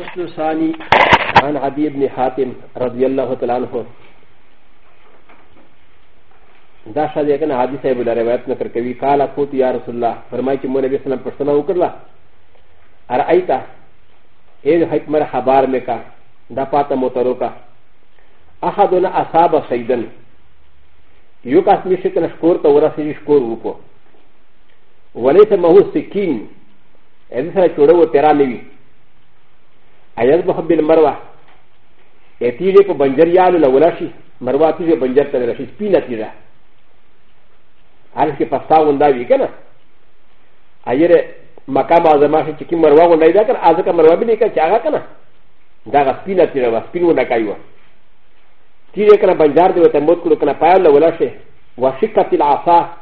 الفصل الثاني عن عدي بن حاتم رضي الله تعالى عنه دا شاد یې کنه حدیث ایبو روایت نکر کوي قال قوت یا رسول الله فرمایي چې مولوی اسلام پښتنه وکړه ارایتا اے حکمر خبر مې کا دا پاته موترو کا احدنا اصاب سیدن یو کاس می شکن شکور ته ورسې شکور وکړو ولې ته مهو سکین اې دې سره چوره و تیرا نیوي アヤズバハビルマワエティレポバンジャリアルラウラシマワティレバンジャタラシピナティラアルシパサウンダビケナアヤレマカマザマシチキマワウンダイダカアザカマワビネカチアガカナダガスピナティラワスピンウナカイワティレカナバンジャーディウタモクルカナパイアルラウラシワシカティラアサ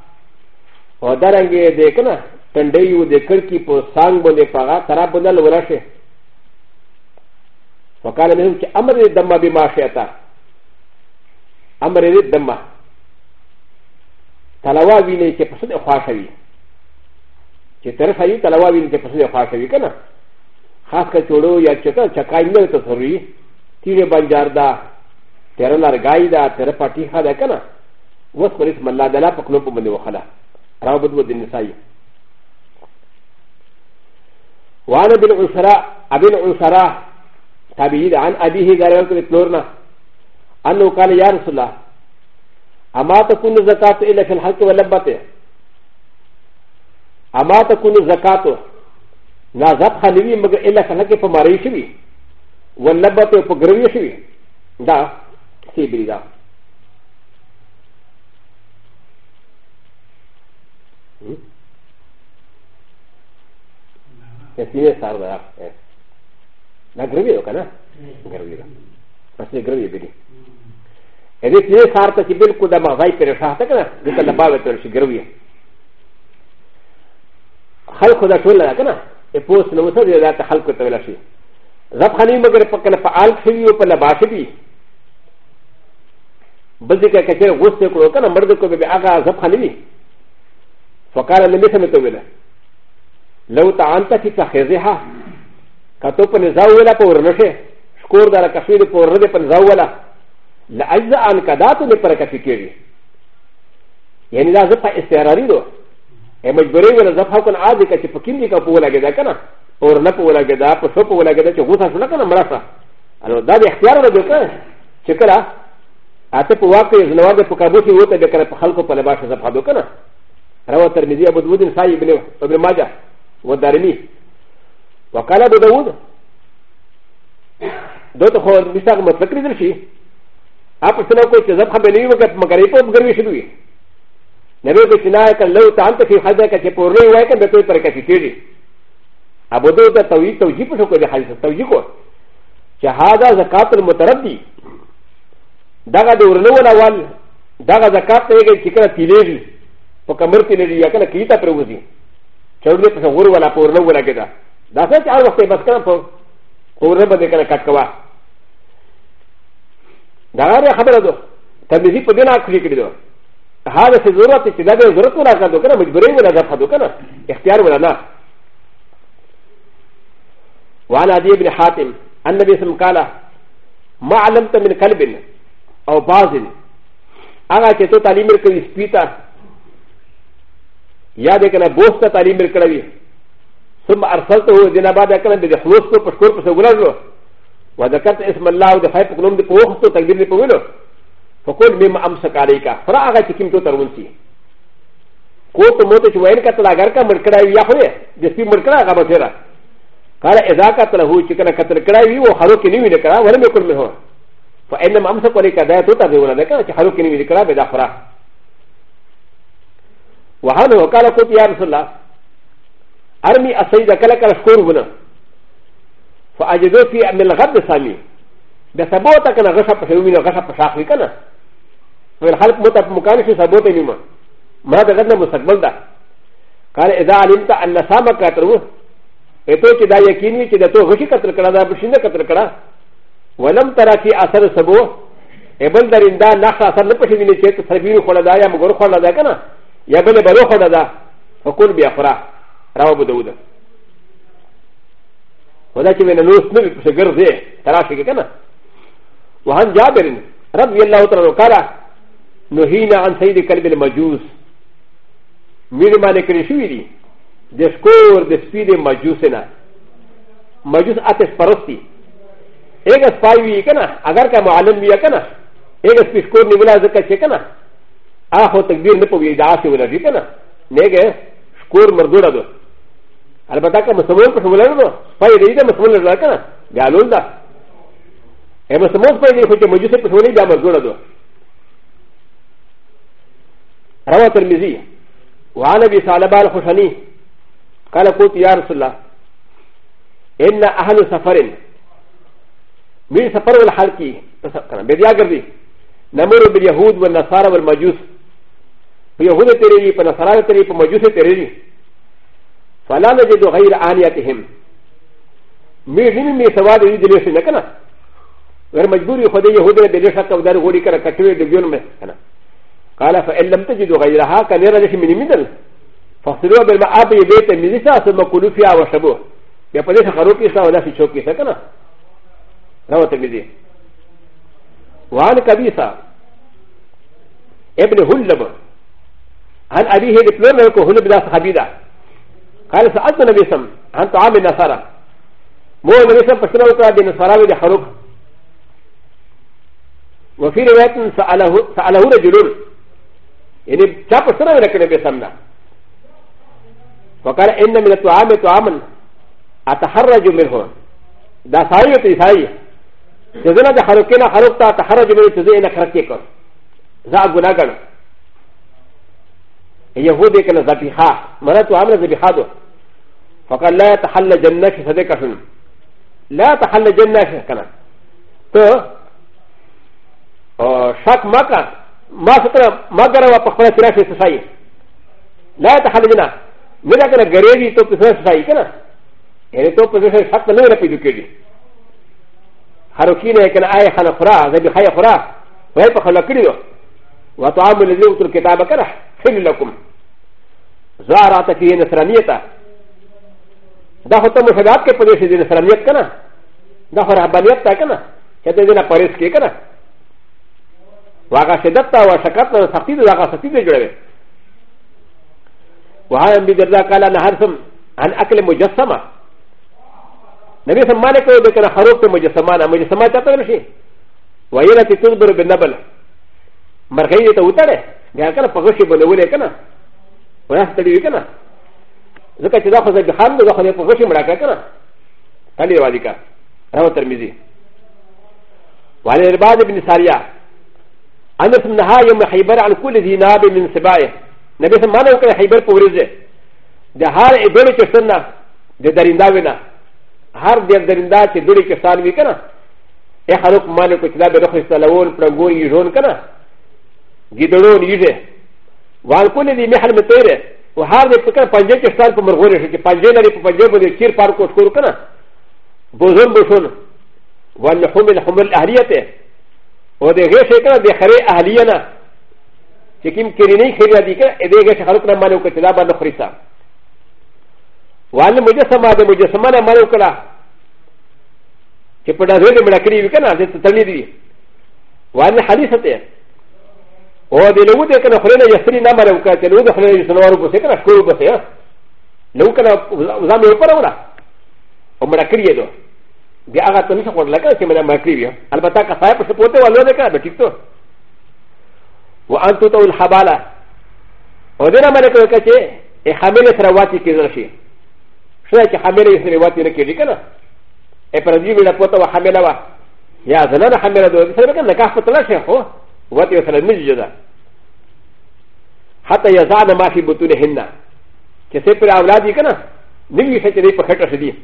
ーダランゲディケナ ت ن د ي و د ک ر ک ي په سانګ باندې پاغه تراب باندې لولا شي وقال منهم ك امر الدم بما شئت امر الدم تلوى بيني كفصل اخاشوي كترفعي تلوى بيني كفصل اخاشوي كنا خاص كتولو يا شكا شكاين لا تسري تيري بانجار دا ترى لارغاي دا ترى فاتيحه دا كنا وصفر اسم الله دلا فقلوب من وخلا رابط ودين نسائي وانا بن عسراء ابن عسراء تابعي ده عن أبيه ده رواية لتلورنا أنه قال يا رسول الله أما تكون الزكاة إلا في الحق واللبة أما تكون الزكاة نازات خانوي مگر إلا في الحق فماري شوي واللبة فقروي شوي ده سيبري ده كثير صار ده なグルビーかなグルビーだ。パスグルビービリ。エレキネサータキビルコダマザイペルシャータカナ、ディカナバーベルシグルビー。ハルコダトゥラカナ、エポスノムサディラタハルコトゥラシ。ザファニマグルパカナパアルシビューパナバシビー。بل دې کې چې غوسه کړو کنه مرد کو به هغه ځپ خلې فقال لم يسمع تو لو تعنت في تخذها カトプネザウエラポーノシェ、スコーダラカフィリポーノデパンザウエラ、ラアイザアンカダトネパラカフィキリ。ヤニラザパエステラリド、エマジブレイブラザファコンアディカチパキミカポーラゲダカナ、オーナポーラゲダ、ポソポーラゲダチョウサフラカナマラサ。あの、だで、やられるか、チェカラ、アテポワークイズのワークポカブシウォーテベカラパハルコパラバシャザファドカナ。ラワタミディアブドウディンサイブネブマジャ、ウォダリミ。وقال ابو داود دوت خو مثال مطلق لیدل شي اپ سنا کو چې زب خبر نیو وکړ مګر په ګروي شروع وي نبی کو سنا ک لو تان ته فی حدا ک چې پورې وای ک به په پر کې تیری ابو داود ته توجیه توجیه په شو کو د حدیث توجیه کو چې هاذا زکات المتردی دغه د ورنو اول دغه زکات ته کې چې کړه تیلېږي په کمر تیلېږي یا کله کیتا پر وځي چوری په غور ولا پورنو ولا کېده だせちゃうわけばっかんぽおればでからかかわだがらはばらどたみじぽでなくりきりどはらせぞらてちだけぞらとらかどからもじぶれんがだかどからやってやるわなわらでびはてんあんなびすんからまあらんたみんかびんおばずんあがけとたりめくりスピーターやでからぼしたたりめくらび ثم ارسلته دينا بعد كلام بدي خلوصه بشكر بسوره وذكرت اسم الله ودفعت قلوب دي بوخته تقدير دي بوله فقل مما امسك عليك فراغ تكيم تو ترونسي كوت موت شوين كتلاغر كا مركدا يا هو جسي مركدا غبا ترى قال اذا قتله چكن قتل كراي و حروك ني وين كرا ولم يكن منه فانما امسك عليك دا تو تبولا ذكر حروك ني وين كرا بدا فرا وهذا قال قلت يا رسول الله ارمي اصيد كلك الشكوربنا فاجدوا في من الغد سامي بسبوتا كان غشا بشيومين غشا بشاخي كان والخلق موتا مكانش سبوتا نيما ما هذا غدنا مستقبل ده قال اذا علمت ان سامك كتروه اتو كي دا يكيني كي دا تو غشي كتر كرا دا بشينه كتر كرا ولم ترى في اثر سبوه ابل درندا نخ اثر نپشي ویني چه سربيرو خلدا يا مغور خلدا كان يا بل بلو خلدا فقل بيا خرا راو بدودا ولكن من الناس نبي بسجر ذي ترافيك كنا وعن جابر رضي الله تعالى قال نهينا عن سيد كلب المجوس ميرو ما نكرشوي دي دسكور دسبيد مجوسنا مجوس اتس پرستي ایک اسپائی ہوئی کنا اگر کا معلم بھی کنا ایک اسپیش کور نبلا ذکر چھے کنا آخو تقدیر نپو بھی دعا سے ہونا جی کنا نیک ہے شکور مردوڑا دو アルバタカムソモンプシュウルノ、ファイリーダムソモンルラカナ、ガルダ。エムソモンプシュウルノ、ジュセプシュウルダムズラド。ラワトミズィ、ワナビサラバルホシャニ、カラコティアルスラ、エンナアハルサファリン、ミルサファルハルキ、ベディアガリ、ナムルビヤホード、ナサラウルマジュス、ヤホードテレビ、パナサラテレビ、マジュステレビ。فلا نجد غير آليتهم ميزين مي سواد يدلش نكنا غير مجبور يخذ يهود بلشة كودار غوري كرا كتوي دبيون مكنا قال فإن لم تجد غيرها كان يرى لك من مدل فاصلوا بالمعاب يبيت ميزيسا ثم كلوا فيها وشبوه يبدش خروكي سا ولا في شوكي سكنا روى تبيزي وعن كبيسة ابن هلب عن أبيه لفلور لكو هلب ناس خبيده قال سالت النبي سم انت عام النصارى مو النبي سم فسنا وقرا بنصارى بحروف وفي روايه ساله ساله رجل يعني شاف سنا ولكن النبي سمنا وقال ان من الطعام طعاما اتحرج منه دا سايو تيساي جزنا دا حروكنا حروك تا تحرج منه تزينا كركيكو ذا غناغن يهودي كان ذبيحه مرات عامله ذبيحه فقال لا تحل جنة صدقة شن لا تحل جنة شكنا تو شك مكا ما سكنا ما قرأ وقفنا سراش سسائي لا تحل جنة ملا كنا غريبي تو بسنا سسائي كنا يعني تو بسنا شك نو رفي دو كيدي حركين كنا آية خانا خرا زبي خايا خرا وهي بخلا كريو وطعام الذين أوتوا الكتاب كنا حل لكم زارعت فيه نصرانيته だほともしゃべってポリシーでサラミットかなだほらバリアタかなキャディナパレスケかなわがしだったわしゃかったサピードだがサピードじゃれわあんびでだからなはるさんあんあけれもじゃさまなべさまねこでからはろってもじゃさまなもじゃさまちゃったらしいわいらてとぶるべなばらマーケットを打たれであからパクシーボールを入れかなわらせてるかな ذكر شدا خزا بحمد و خليفه غشي مراكا كنا تالي والدك روى الترمذي وعن العباد بن سارية أنس من نهى يوم خيبر عن كل ذي ناب من سبائه نبي سمع له كان خيبر فوريزه ده هار دولة كسرنا ده دريندا ونا هار ده دريندا كي دولة كسران وي كنا اي خلوك مالك كتلا برخ استلون پرنگون يجون كنا جدرون يجه وعن كل ذي محل مطيره و هر د فکر پنجه کې سال په مرغوري شي چې پنجه لري په پنجه باندې چیر پار کوټ کور کنه بوزن بشون وان حمل حمل اهلیته او د غیر شي کنه د خري اهلیه نه چې کوم کرینی خري دي کنه دې غیر شي خلق نه مالو کته دا باندې خريسا وان مجسمه د مجسمه نه مالو کړه چې په دغه دې مړکړي وکنه دې تړلې دي وان حدیث ته و د لو د کنه خلنه یسری نمبر او کته لو د خلنه سنوارو بوسه کنه شکرو بوسه لو کنه وزام یو پر وړه او مړه کړی دو بیا هغه ته نشه خور لکه چې مړه مړه کړی البته که صاحب څه پوته ولو نه کړه ټیک ته و ان تو تول حباله او دې نمبر کې کچې ا حامل سره واتی کېدل شي شله چې حامل یې سره واتی نه کېږي کنه ا پر دې ویلا پوته و حامل وا یا زنه حامل دوه سره کنه نکاح پتل شي خو واتي وسلم مزجدا حتى يزعن ما في بطونهن كسي پر اولادي كنا نبي سچ دي پخټه شدي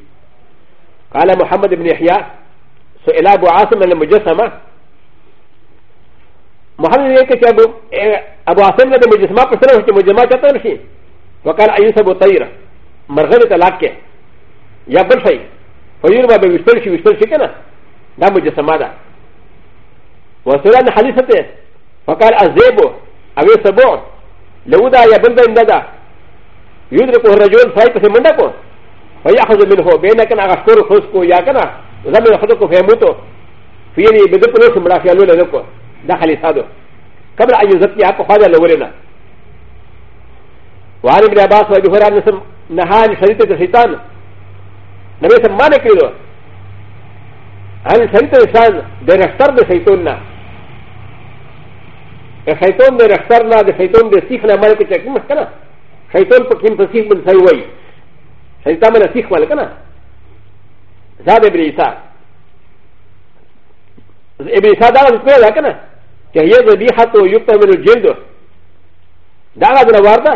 قال محمد بن يحيى سئل ابو عاصم المجسمه محمد يك چې ابو ابو عاصم د مجسمه پر سره چې مجسمه چاته نشي وقال ايس ابو طير مرغله طلاق کې یا بل شي فيربا به وشتل شي وشتل شي کنه دا مجسمه ده وسرى حديثته فقال ازيبو ابي سبو لودا يا بندا اندادا يدرك الرجل فايت في مندكو فياخذ منه بينك انا غشكور خسكو يا كنا زمن خدكو في موتو فيني بدك نص مراكي لولا لكو دخل يسادو قبل ان يزكي اكو خاذا لورنا وعن ابن عباس وابي هريره نهان شريطه الشيطان نبي سمانك يدو هل شريطه الشيطان ده رفتر ده شيطاننا شيطان د رختر نه د شيطان د سیخ نه مالک چې کوم کنه شيطان په کوم سیخ باندې ځای وای شيطان باندې سیخ مالک نه زاد ابن عیسی ابن عیسی دا د څه ده کنه چې یې د بیحه تو یو په منو جلد دا هغه د ورته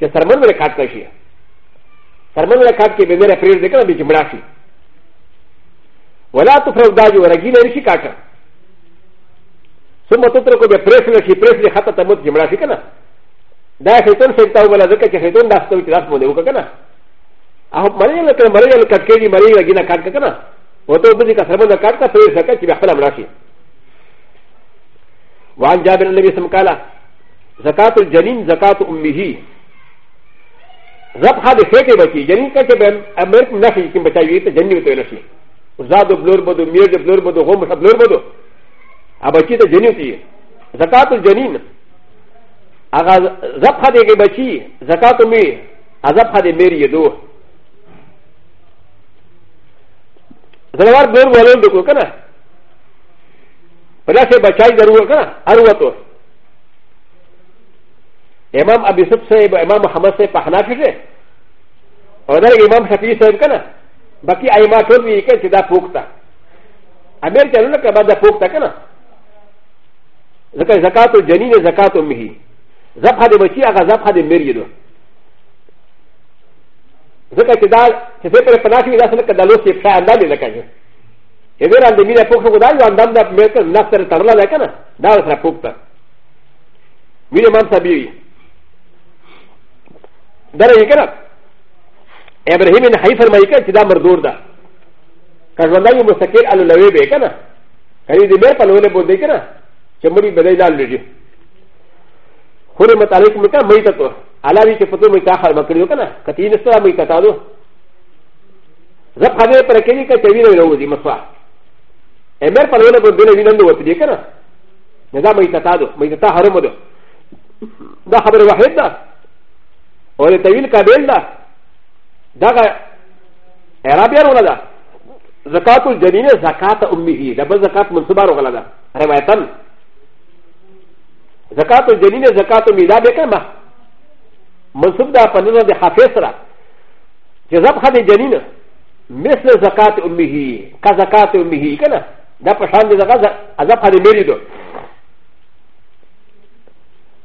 چې سرمن باندې کاټ کشي سرمن باندې کاټ کې به مې پرېږدې کنه به چې مړ شي ولا تفرض دا جو رګینه نشي کاټه ثم تتركوا بفرسنا شي فرسنا حتى تموت جمرا شي كنا دا شيطان سيبتا ولا ذكا شيطان دا ستوي كلاس مو ديوكا كنا اهو مريا لك مريا لك كيري مريا لكينا كاتكا كنا وتو بدي كسرمنا كاتكا فرير زكا شي بحلا مراشي وعن جابر النبي سم قال زكاة الجنين زكاة أمه رب خاد خيكي بچي جنين كاكي بهم امريك نشي كم بچاوي تا جنين تو نشي زادو بلور بدو مير بلور بدو غمش بلور بدو بچی ته جنین کی زکات الجنین اغا زبخه دیگه بچی زکات می ازبخه دی میری دو زلوار دور بولن دکو کنه پدا سے بچائی ضرور کنه اروتو امام ابی سب سے امام محمد سے پہنا پھر اور در امام شفیع صاحب کنه باقی ایما ټول وی کې چې دا پوکتا امیر چلو نه کبا دا پوکتا کنه ذكا زكاه الجنين زكاه امه زبحه لبشي اغا زبحه لمريدو ذكا كدال كفكره فناشي اذا سلك دالوسي فشا اندالي لكاي اذا عند مين فوق غدال واندام دا ميكر نفتر ترلا لكنا دار سرا فوقتا مين من سبيري دار يكنا ابراهيم ان حيفر ما يكن كدا مردور دا كازونداي مستقل على لوي بكنا كاري دي مير پلوله بو دي كنا چې مړي بدای لال لږي خوري متعلق مې کا مې ته کو علاوه چې پته مې کا خل مکړیو کنه کتی نستا مې کتا دو زب خبره پر کې کې چې وینې ورو دي مسوا امر په لونه باندې وینې نو وتی کنه نه دا مې کتا دو مې کتا حرم دو دا خبره واحد ده او د طویل قابل ده دا عربیان ولا ده زکات الجنین زکات امه ده بل زکات منصبه ولا ده روایتن زکات و جنین زکات و میدا بکن ما منصوب دا پنزا دا حافظ را جزب خد جنین مثل زکات امیهی که زکات امیهی کنه دا پشان دا زکات عذاب خد میری دو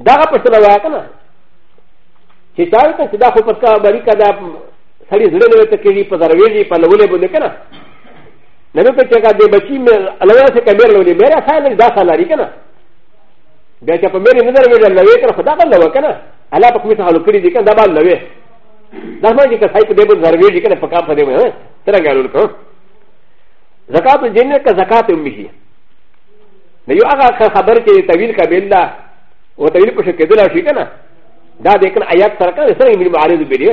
دا غا پشتنا وایا کنه چې چاوی کنه چه دا خو پسکا بری که دا سړی زړه نوی تکیری پا ضرویلی پا لولی بنده کنه نمی پا چکا دی بچی میں علویٰ سے کمیر لولی میرا سایل دا سالاری کنه ب ا ك ا ب م ي ر ي نظر ويجا لوي كان خدا بل لو كان على بكويت هالو كري دي كان دا بل لوي دا ما دي كان سايك ديبو زروي دي كان فكاب فدي وي ترى قالوا لك زكاة الجنة كزكاة أمه نيو أغا خبر كي طويل كبيل لا وطويل كشك كدلا شي كان دا دي كان آيات سرقا سرق من معارض بيدي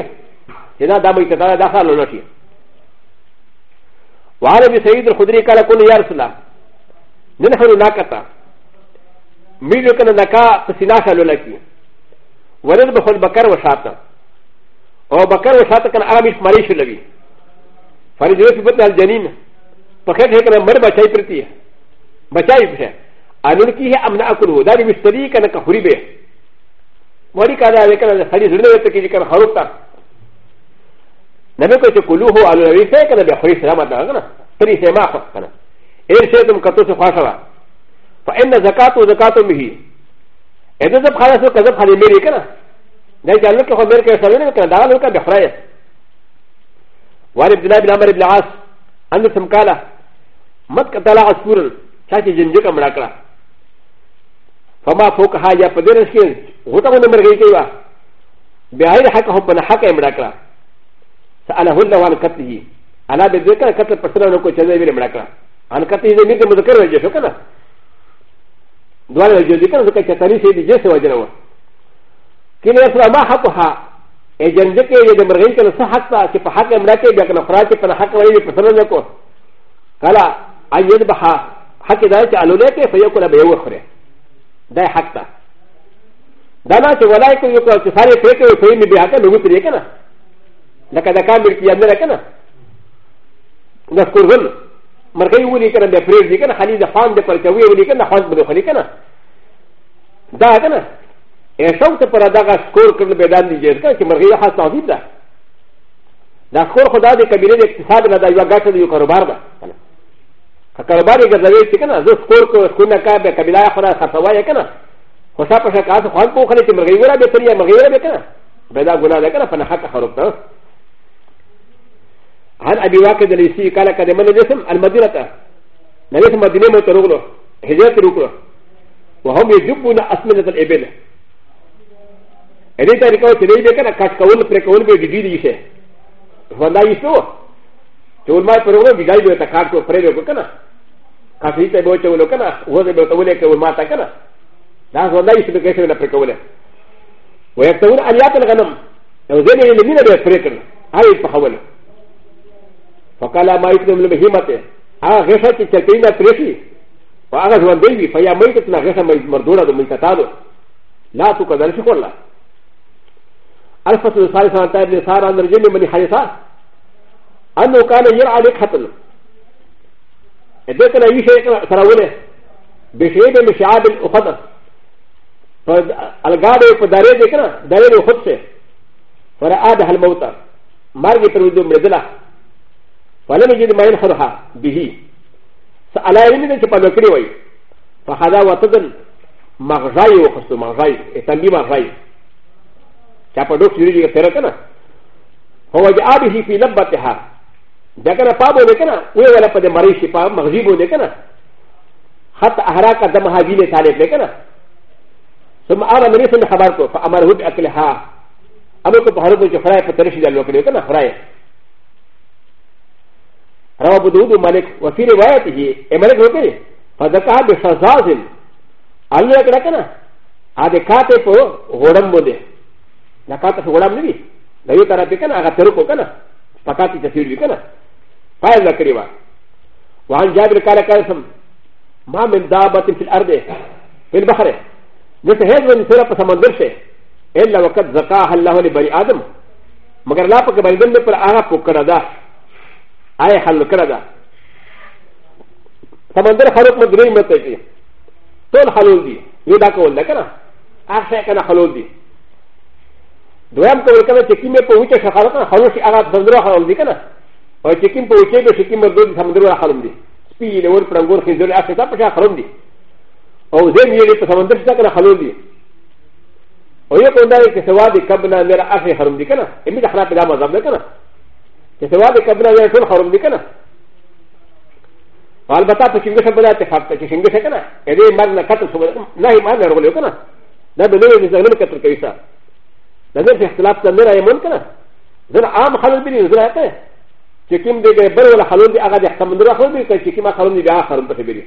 هنا دا ما يتدار دا خالو نشي وعلى بسيد الخدري قال كل يا رسول الله نحن ناكتا ミリオカナダカプシラシャルラキウォレルバホルバカワシャタオバカワシャタカアミスマレシュラビファリディフィブタルジャニンパケヘカナマルバチャイプリティバチャイプシェアノキヘアムナアクルダリミステリーカナカフリベマリカダレカナサリズルレテキリカナハロタなめこちころをあるいせかなべほりせらまだな。プリセマファカナ。エルシェトムカトセファシャワ。فان زكاه زكاه مهي اذا ذب خلاص كذب خلي ميري كنا لا يجعل لك خبر كيف سلمنا كنا دعا لك بخرايه وعن عبد الله بن عمر بن العاص ان سمكالا مت قتل عصفورا شاكي جنجك مراكلا فما فوقها يا فدرس كين غوتا من مرغي كيوا بغير حق هم بنا حق مراكلا سأله الله عن قتله انا بذكر قتل پسنا نو کو چلے بھی مراکلا عن قتله ذمیر مذکر رجے شو کنا ا ل ا ج د ي ك ن ز ك ا تاني سيدي جسد وجنوى كما يصل ما حقها ا ج ن د ك ي د مرغين كان صحتا كيف حق امراتي بكنا فراتي كان حق ولي فسرنكو قال ان يذبح حق ذلك علونك فيقول بيوخره ده حقتا دانا چې ولای کوي کو چې ساري پرې کوي په می بیا ته لوګو ترې کنه لکه دا کار دې کیندل کنه دا کورول مرګي ولي کنه به پرېږ دي کنه خالي د خان د پر کوي ولي کنه خاص بده خالي کنه دا کنه ایشو ته پر دغه سکور کړل به دان دي جز کنه چې مرګي خاص تعظیم ده دا سکور خدا د کبیره د اقتصاد نه دا یو ګټه دی یو کاروبار ده کنه که کاروبار یې ګرځوي چې کنه زه سکور کو سکور نه کا به کبیله خورا خطوای کنه خو صاحب شکایت خو خان کو خلک مرګي ورا به تریا مرګي ورا به کنه به دا ګناه ده کنه په نه حق خراب ده عن ابي واكد الاسي قال كلمه جسم المدينه نجسم مدينه متروغلو هجرت روكلو وهم يجبون اسمنه الابل هذه طريقه تري بكنا كاكاول بريكاول بجديد يشه وانا يسو تقول ما يفرغلو بجاي بيتا كاكو فريدو بكنا كافيته بوته ولو كنا وزي بوته ولو كنا ما تكنا لا وانا يسو بكنا بريكاوله ويكتبون ان ياتي الغنم لو زي ما يلمين بيفريكنا هاي يتفحوله فقال ما يتم لبهيمته ها غشا تشكينا ترشي وها زوان بيبي فيا ميتتنا غشا مردونا دم الكتابه لا تقدر شكرا الفصل الثالث عن تابن سارة عن رجل من حديثة أنه كان يرعى لقحة اديتنا اي شيء تراوله بشيء من شعاب الاخضر فالغابه فداري ذكر داري الخبز فرآدها الموتى مرجع تريد مدلة ولم يجد ما ينحرها به سألا يمين كي بالوكري وي فخذا وتدن مغزاي وخصو مغزاي اتنبي مغزاي كابا دوك يريد يتركنا هو جاء به في لبتها ذكر بابو لكنا ولا قد مريش باب مغزيبو لكنا حتى أهراك دم هاجين طالب لكنا ثم أرى مريس خبرته فأمره بأكلها أمرك بحرب الجفراء فترشد الوكري لكنا فرايه روى ابو داود مالك وفي روايته مالك روكي فذكر بشزازل قال له كذا هذا كاتب غرم بده لا كاتب غرم نبي لا يترى بكنا هذا تركه كنا فكاتي تسير بكنا فايل ذكروا وعن جابر قال كاسم ما من دابة في الأرض في البحر نتهز من سورة سمندر شيء إلا وقد زكاها الله لبني آدم مگر لا پک بني آدم پر آغا پکڑا ده アイハルクラダサマンダハルクマドリムテキトルハロディユダコウレカナアシャカナハロディドラムコウレカナチキメポウチェシャハラカハロシアラサンドラハロディカナオチキンポウチェシキメドリサンドラハロディスピーレウォルプランゴルヒズルアシャタプシャハロディオゼミユリプサマンダシャカナハロディオヨコンダイケセワディカブナメラアシャハロディカナエミダハラペダマザメカナ چې سوال کبنا یا ټول حرم دي کنه البته په څنګه سره بلاته فرق ته څنګه څنګه کنه دې مرګ نه قتل سو نه یې مرګ نه ورغلو کنه دا به نه دې څنګه قتل کوي سا دا نه اختلاف څنګه راي مون کنه زر عام خلل بني زر ته چې کوم دې بل ولا خلل دي هغه د احتمال راخلل دي چې کومه خلل دي بیا خرم په دې